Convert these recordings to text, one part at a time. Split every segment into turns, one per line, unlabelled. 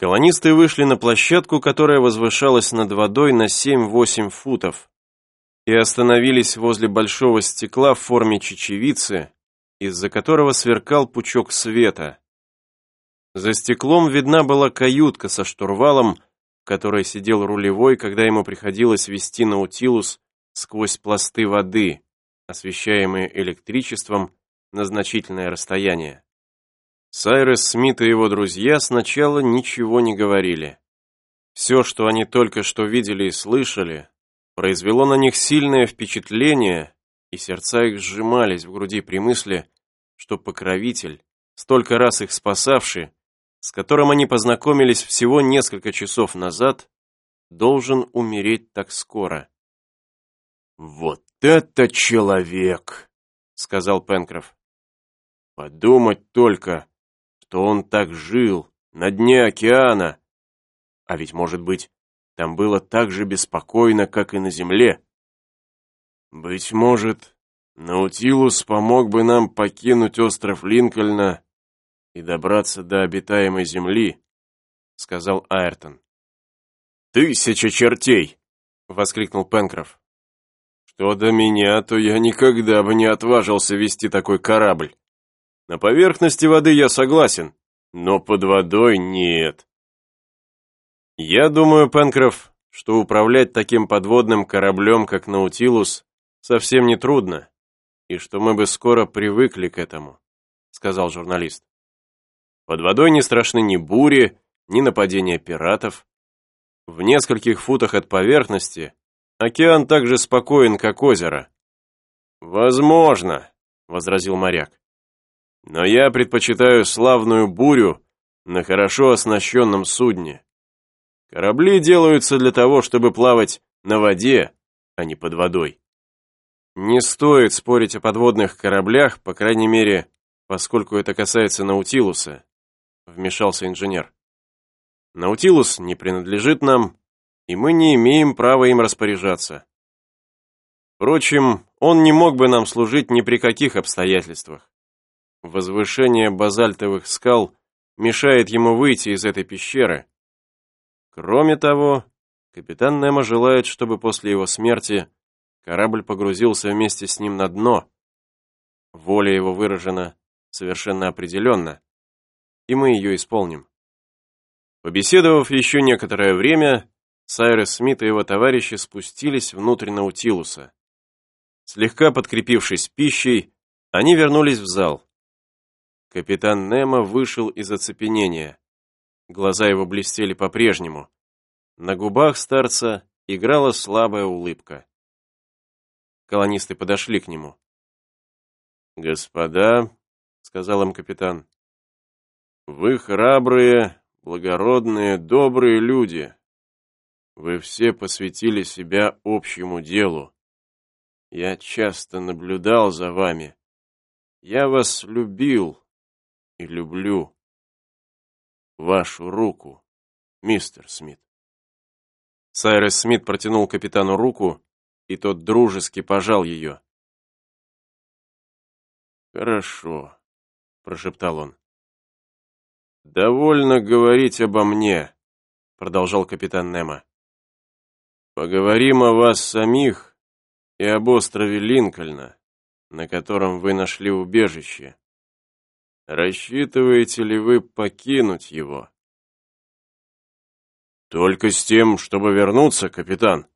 Колонисты вышли на площадку, которая возвышалась над водой на 7-8 футов, и остановились возле большого стекла в форме чечевицы, из-за которого сверкал пучок света. За стеклом видна была каютка со штурвалом, в которой сидел рулевой, когда ему приходилось вести Наутилус сквозь пласты воды, освещаемые электричеством на значительное расстояние. Сайрес Смит и его друзья сначала ничего не говорили. Все, что они только что видели и слышали, произвело на них сильное впечатление, и сердца их сжимались в груди при мысли, что покровитель, столько раз их спасавший, с которым они познакомились всего несколько часов назад, должен умереть так скоро.
«Вот это человек!» — сказал Пенкроф. «Подумать только, что он так жил на дне океана. А ведь, может быть, там было так же беспокойно, как и на земле. Быть может, Наутилус помог бы нам покинуть остров Линкольна и добраться до обитаемой земли, сказал Айртон. «Тысяча чертей!» — воскликнул Пенкроф. «Что до меня, то я никогда бы не отважился вести такой корабль. На поверхности воды я согласен, но под водой нет. Я думаю, Пенкроф, что управлять таким подводным кораблем, как Наутилус, совсем не трудно, и что мы бы скоро привыкли к этому, сказал журналист. Под водой не страшны ни бури, ни нападения пиратов. В нескольких футах от поверхности океан так же спокоен, как озеро. «Возможно», — возразил моряк. Но я предпочитаю славную бурю на хорошо оснащенном судне. Корабли делаются для того, чтобы плавать на воде, а не под водой. Не стоит спорить о подводных кораблях, по крайней мере, поскольку это касается Наутилуса, вмешался инженер. Наутилус не принадлежит нам, и мы не имеем права им распоряжаться. Впрочем, он не мог бы нам служить ни при каких обстоятельствах. Возвышение базальтовых скал мешает ему выйти из этой пещеры. Кроме того, капитан Немо желает, чтобы после его смерти корабль погрузился вместе с ним на дно. Воля его выражена совершенно определенно, и мы ее исполним. Побеседовав еще некоторое время, Сайрес Смит и его товарищи спустились внутрь Наутилуса. Слегка подкрепившись пищей, они вернулись в зал. Капитан Немо вышел из оцепенения. Глаза его блестели по-прежнему. На губах старца играла слабая улыбка. Колонисты подошли к нему. «Господа», — сказал им капитан, — «вы храбрые, благородные, добрые люди. Вы все посвятили себя общему делу. Я часто наблюдал за вами. Я вас любил, и люблю вашу руку, мистер Смит. Сайрес Смит протянул капитану руку, и тот дружески пожал ее. «Хорошо», — прошептал он. «Довольно говорить обо мне», — продолжал капитан Немо. «Поговорим о вас самих и об острове Линкольна, на котором вы нашли убежище. Рассчитываете ли вы покинуть его? Только с тем, чтобы вернуться, капитан,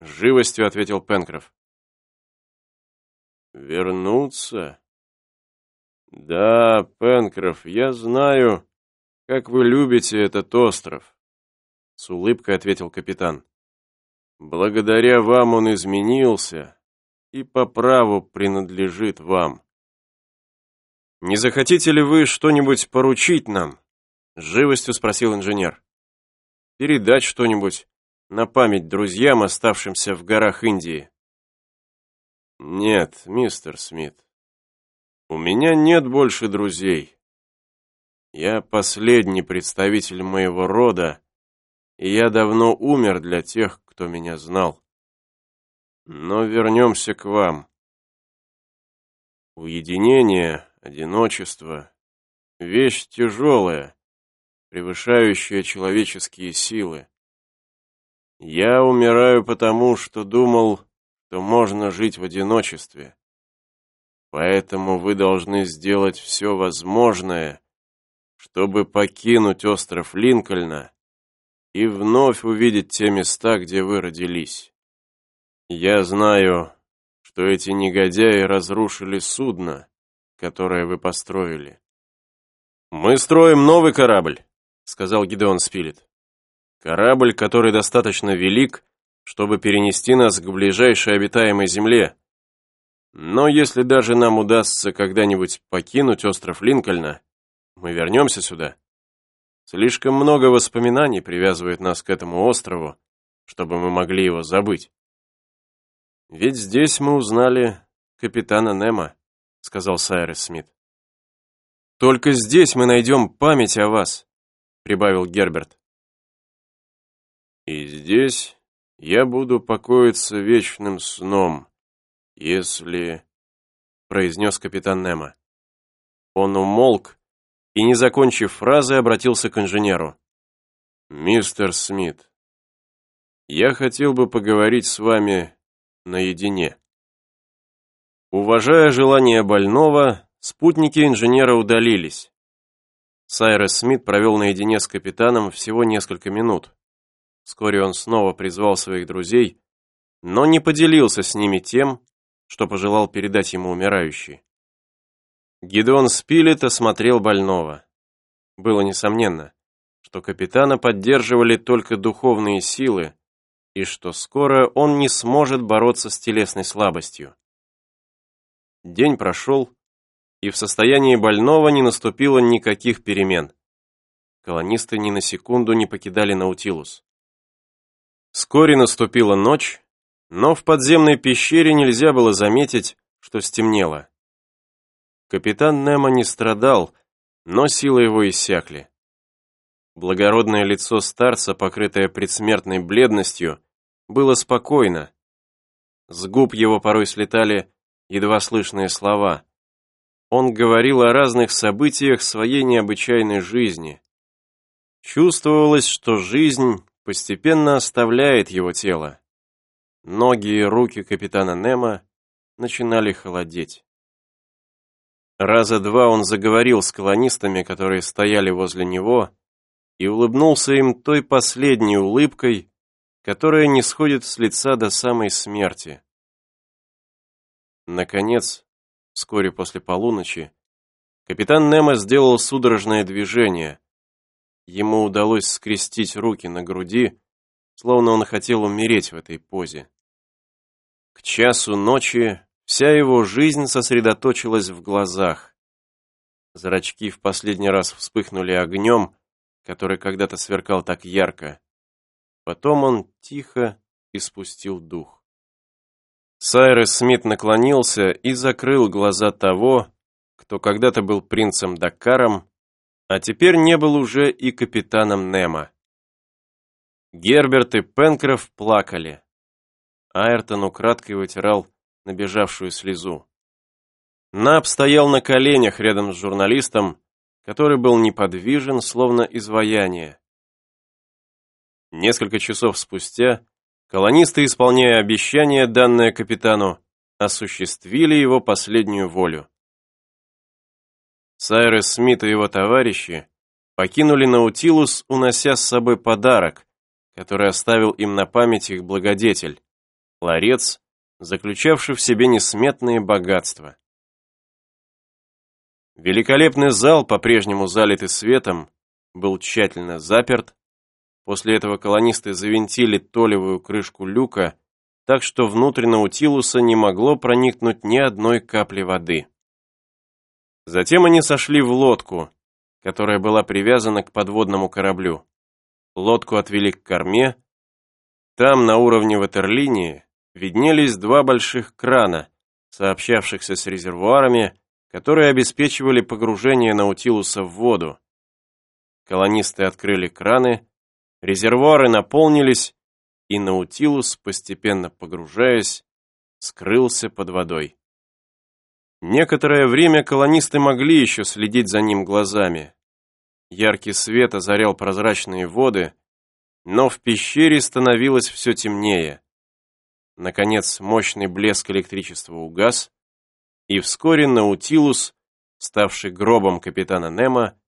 с живостью ответил Пенкроф. Вернуться? Да, Пенкроф, я знаю, как вы любите этот остров, с улыбкой ответил капитан. Благодаря вам он изменился и по праву принадлежит вам. «Не захотите ли вы что-нибудь поручить нам?» — живостью спросил инженер. «Передать что-нибудь на память друзьям, оставшимся в горах Индии?» «Нет, мистер Смит, у меня нет больше друзей. Я последний представитель моего рода, и я давно умер для тех, кто меня знал. Но вернемся к вам. Уединение Одиночество — вещь тяжелая, превышающая человеческие силы. Я умираю потому, что думал, что можно жить в одиночестве. Поэтому вы должны сделать все возможное, чтобы покинуть остров Линкольна и вновь увидеть те места, где вы родились. Я знаю, что эти негодяи разрушили судно, которое вы построили. «Мы строим новый корабль», — сказал Гидеон Спилет. «Корабль, который достаточно велик, чтобы перенести нас к ближайшей обитаемой земле. Но если даже нам удастся когда-нибудь покинуть остров Линкольна, мы вернемся сюда. Слишком много воспоминаний привязывает нас к этому острову, чтобы мы могли его забыть. Ведь здесь мы узнали капитана Немо, сказал Сайрес Смит. Только здесь мы найдем память о вас, прибавил Герберт. И здесь я буду покоиться вечным сном, если... произнес капитан Немо. Он умолк и, не закончив фразы, обратился к инженеру. «Мистер Смит, я хотел бы поговорить с вами наедине». Уважая желание больного, спутники инженера удалились. Сайрес Смит провел наедине с капитаном всего несколько минут. Вскоре он снова призвал своих друзей, но не поделился с ними тем, что пожелал передать ему умирающий. Гидеон Спилет осмотрел больного. Было несомненно, что капитана поддерживали только духовные силы, и что скоро он не сможет бороться с телесной слабостью. День прошел, и в состоянии больного не наступило никаких перемен. Колонисты ни на секунду не покидали Наутилус. Вскоре наступила ночь, но в подземной пещере нельзя было заметить, что стемнело. Капитан Немо не страдал, но силы его иссякли. Благородное лицо старца, покрытое предсмертной бледностью, было спокойно. С губ его порой слетали едва слышные слова. Он говорил о разных событиях своей необычайной жизни. Чувствовалось, что жизнь постепенно оставляет его тело. Ноги и руки капитана Немо начинали холодеть. Раза два он заговорил с колонистами, которые стояли возле него, и улыбнулся им той последней улыбкой, которая не сходит с лица до самой смерти. Наконец, вскоре после полуночи, капитан Немо сделал судорожное движение. Ему удалось скрестить руки на груди, словно он хотел умереть в этой позе. К часу ночи Вся его жизнь сосредоточилась в глазах. Зрачки в последний раз вспыхнули огнем, который когда-то сверкал так ярко. Потом он тихо испустил дух. Сайрес Смит наклонился и закрыл глаза того, кто когда-то был принцем Дакаром, а теперь не был уже и капитаном Немо. Герберт и Пенкроф плакали. Айртон украдкой вытирал набежавшую слезу. Наб стоял на коленях рядом с журналистом, который был неподвижен, словно изваяние. Несколько часов спустя колонисты, исполняя обещание, данное капитану, осуществили его последнюю волю. Сайрес Смит и его товарищи покинули Наутилус, унося с собой подарок, который оставил им на память их благодетель, ларец заключавший в себе несметные богатства. Великолепный зал, по-прежнему залитый светом, был тщательно заперт. После этого колонисты завинтили толевую крышку люка, так что внутрь Наутилуса не могло проникнуть ни одной капли воды. Затем они сошли в лодку, которая была привязана к подводному кораблю. Лодку отвели к корме. Там, на уровне ватерлинии, виднелись два больших крана, сообщавшихся с резервуарами, которые обеспечивали погружение Наутилуса в воду. Колонисты открыли краны, резервуары наполнились, и Наутилус, постепенно погружаясь, скрылся под водой. Некоторое время колонисты могли еще следить за ним глазами.
Яркий свет озарял прозрачные воды, но в пещере становилось все темнее. Наконец, мощный блеск электричества угас, и вскоре Наутилус, ставший гробом капитана Немо,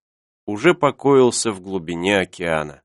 уже покоился в глубине океана.